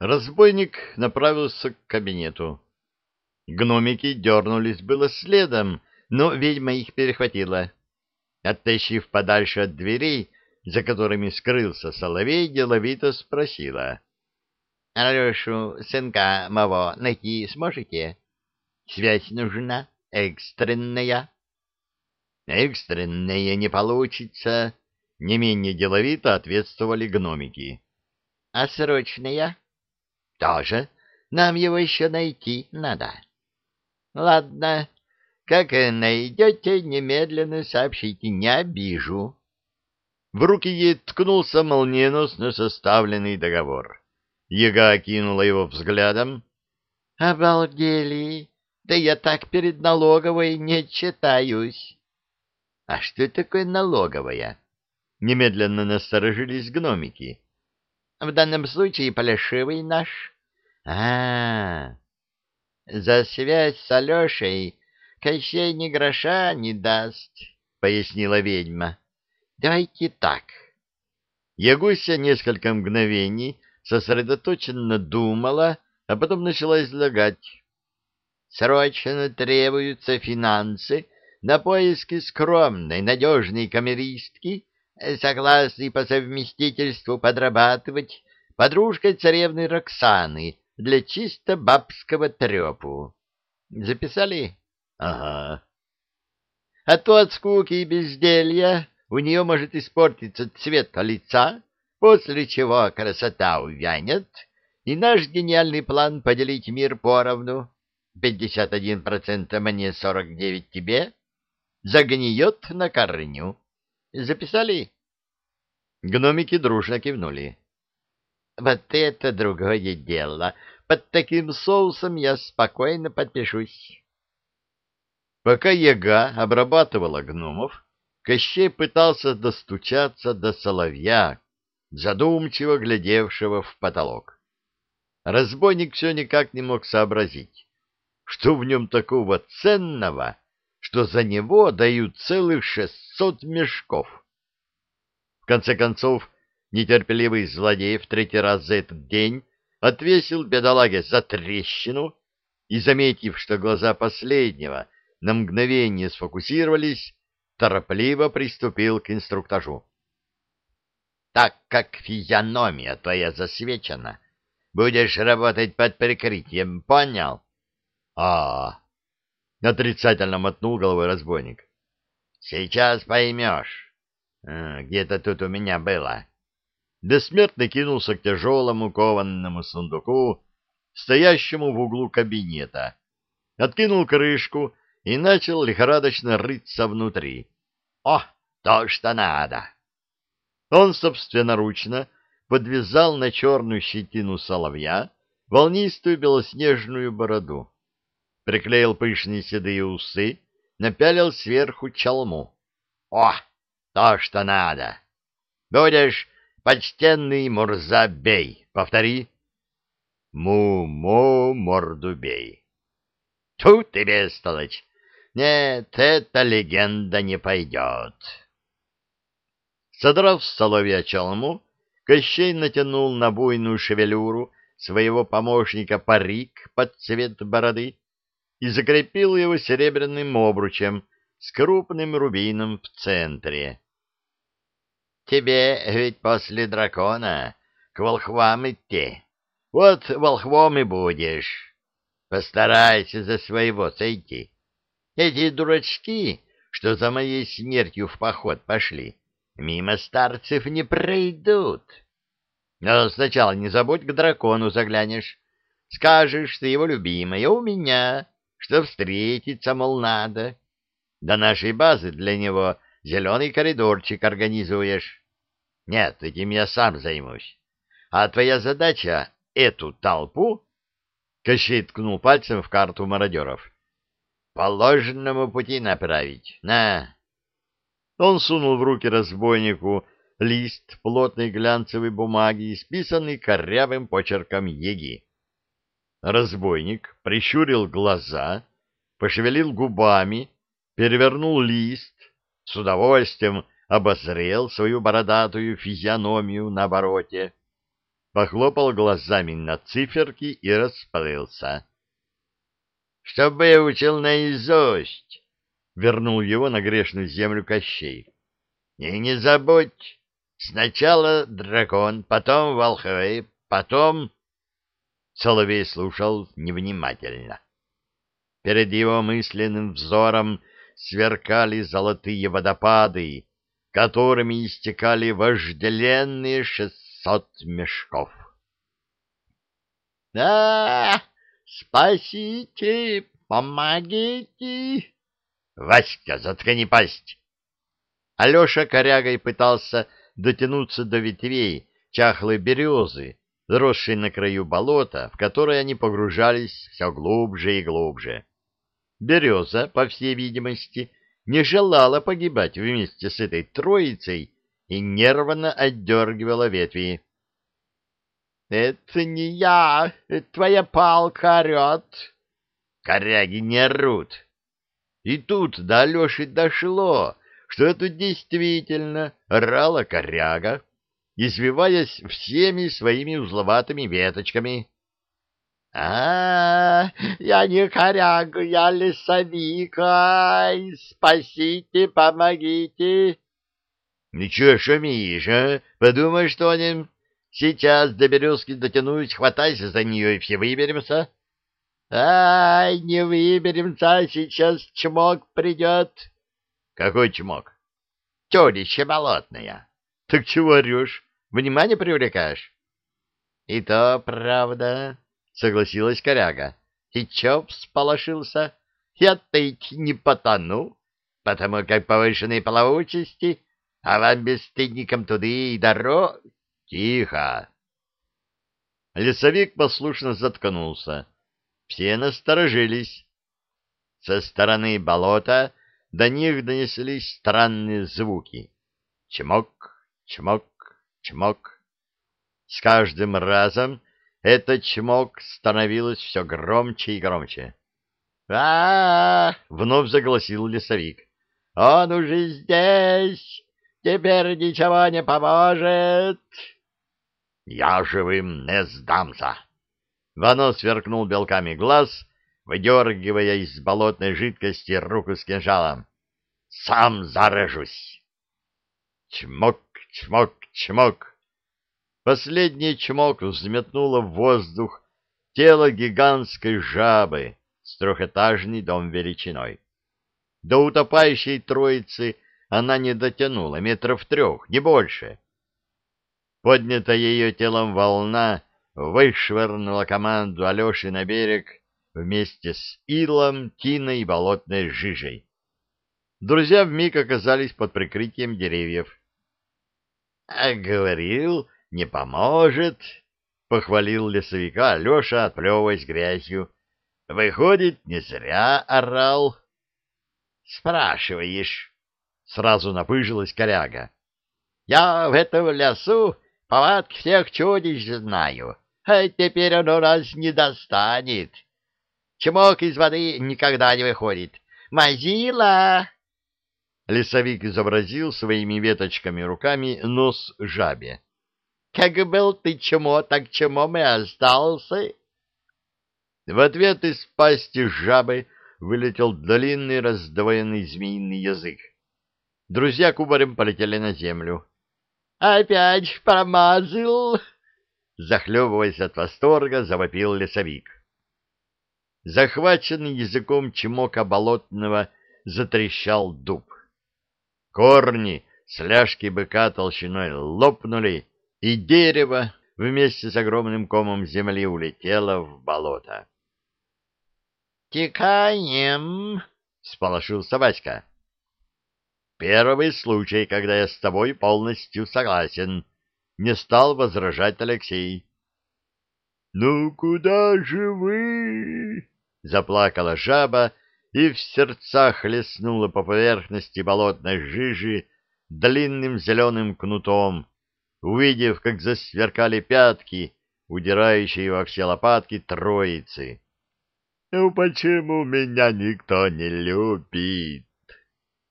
Разбойник направился к кабинету. Гномики дернулись было следом, но ведьма их перехватила. Оттащив подальше от дверей, за которыми скрылся соловей, деловито спросила. — Алешу, сынка моего, найти сможете? Связь нужна, экстренная. — Экстренная не получится, — не менее деловито ответствовали гномики. — А срочная? — Тоже. Нам его еще найти надо. — Ладно, как найдете, немедленно сообщите, не обижу. В руки ей ткнулся молниеносно составленный договор. Яга окинула его взглядом. — Обалдели! Да я так перед налоговой не читаюсь. — А что такое налоговая? Немедленно насторожились гномики. — В данном случае Поляшевый наш. А, — За связь с Алешей Кощей ни гроша не даст, — пояснила ведьма. — Давайте так. Ягуся несколько мгновений сосредоточенно думала, а потом начала излагать. Срочно требуются финансы на поиски скромной, надежной камеристки, согласной по совместительству подрабатывать подружкой царевны Роксаны для чисто бабского трепу. Записали? Ага. А то от скуки и безделья у нее может испортиться цвет лица, после чего красота увянет, и наш гениальный план поделить мир поровну, 51% мне, 49% тебе, загниет на корню. Записали? Гномики дружно кивнули. Вот это другое дело. Под таким соусом я спокойно подпишусь. Пока яга обрабатывала гномов, Кощей пытался достучаться до соловья, задумчиво глядевшего в потолок. Разбойник все никак не мог сообразить, что в нем такого ценного, что за него дают целых шестьсот мешков. В конце концов, нетерпеливый злодей в третий раз за этот день отвесил бедолаге за трещину и, заметив, что глаза последнего — на мгновение сфокусировались, торопливо приступил к инструктажу. «Так как физиономия твоя засвечена, будешь работать под прикрытием, понял?» «А-а-а!» — отрицательно мотнул головой разбойник. «Сейчас поймешь. Где-то тут у меня было». Бессмертный кинулся к тяжелому кованному сундуку, стоящему в углу кабинета, откинул крышку и начал лихорадочно рыться внутри. «О, то, что надо!» Он собственноручно подвязал на черную щетину соловья волнистую белоснежную бороду, приклеил пышные седые усы, напялил сверху чалму. «О, то, что надо! Будешь почтенный Мурзабей, повтори!» «Му-му, морду бей!» «Тут ты, бестолочь! Нет, эта легенда не пойдет. Содрав с соловья челму, Кощей натянул на буйную шевелюру своего помощника парик под цвет бороды и закрепил его серебряным обручем с крупным рубином в центре. «Тебе ведь после дракона к волхвам идти. Вот волхвом и будешь. Постарайся за своего сойти. Эти дурачки, что за моей смертью в поход пошли, мимо старцев не пройдут. Но сначала не забудь к дракону заглянешь. Скажешь, что его любимая у меня, что встретиться, мол, надо. До нашей базы для него зеленый коридорчик организуешь. Нет, этим я сам займусь. А твоя задача — эту толпу... Кощей ткнул пальцем в карту мародеров по ложному пути направить. На!» Он сунул в руки разбойнику лист плотной глянцевой бумаги, исписанный корявым почерком еги. Разбойник прищурил глаза, пошевелил губами, перевернул лист, с удовольствием обозрел свою бородатую физиономию на обороте. похлопал глазами на циферки и расплылся. — Чтобы я учил наизусть, — вернул его на грешную землю Кощей. — И не забудь, сначала дракон, потом волхвы, потом... Соловей слушал невнимательно. Перед его мысленным взором сверкали золотые водопады, которыми истекали вожделенные шестьсот мешков. «Да, спасите, помогите!» «Васька, заткни пасть!» Алеша корягой пытался дотянуться до ветвей чахлой березы, росшей на краю болота, в которое они погружались все глубже и глубже. Береза, по всей видимости, не желала погибать вместе с этой троицей и нервно отдергивала ветви. — Это не я, твоя палка орет. Коряги не орут. И тут до Алеши дошло, что это действительно орала коряга, извиваясь всеми своими узловатыми веточками. А, я не коряга, я лесовик, ай, спасите, помогите. Ничего шумишь, а? Подумай, что ним Сейчас до березки дотянусь, хватайся за нее, и все выберемся. Ай, не выберемся, сейчас чмок придет. Какой чмок? Чудище болотное. Так чего орешь? Внимание привлекаешь? И то правда. — согласилась коряга. — И чё всполошился? Я-то не потону, потому как повышенной плавучести, а вам, бесстыдникам, туды и дорог... Тихо! Лесовик послушно заткнулся. Все насторожились. Со стороны болота до них донеслись странные звуки. Чмок, чмок, чмок. С каждым разом этот чмок становилось все громче и громче. а, -а, вновь загласил лесовик. «Он уже здесь! Теперь ничего не поможет!» «Я живым не сдамся!» Вано сверкнул белками глаз, выдергивая из болотной жидкости руку с кинжалом. «Сам зарежусь!» Чмок, чмок, чмок! Последний чмок взметнуло в воздух тело гигантской жабы с трехэтажный дом величиной. До утопающей троицы она не дотянула метров трех, не больше. Поднятая ее телом волна вышвырнула команду Алеши на берег вместе с илом, тиной и болотной жижей. Друзья вмиг оказались под прикрытием деревьев. — А говорил, не поможет, — похвалил лесовика Алеша, отплевываясь грязью. — Выходит, не зря орал. — Спрашиваешь, — сразу напыжилась коряга. — Я в этом лесу повадки всех чудищ знаю, а теперь оно нас не достанет. Чмок из воды никогда не выходит. Мазила! Лесовик изобразил своими веточками руками нос жабе. Как был ты чмо, так чмо и остался. В ответ из пасти жабы вылетел длинный раздвоенный змеиный язык. Друзья кубарем полетели на землю. «Опять промазал!» Захлебываясь от восторга, завопил лесовик. Захваченный языком чмока болотного затрещал дуб. Корни сляжки быка толщиной лопнули, и дерево вместе с огромным комом земли улетело в болото. «Текаем!» — сполошился Васька. «Первый случай, когда я с тобой полностью согласен», — не стал возражать Алексей. «Ну куда же вы?» — заплакала жаба и в сердцах леснула по поверхности болотной жижи длинным зеленым кнутом, увидев, как засверкали пятки, удирающие во все лопатки троицы. — Ну почему меня никто не любит?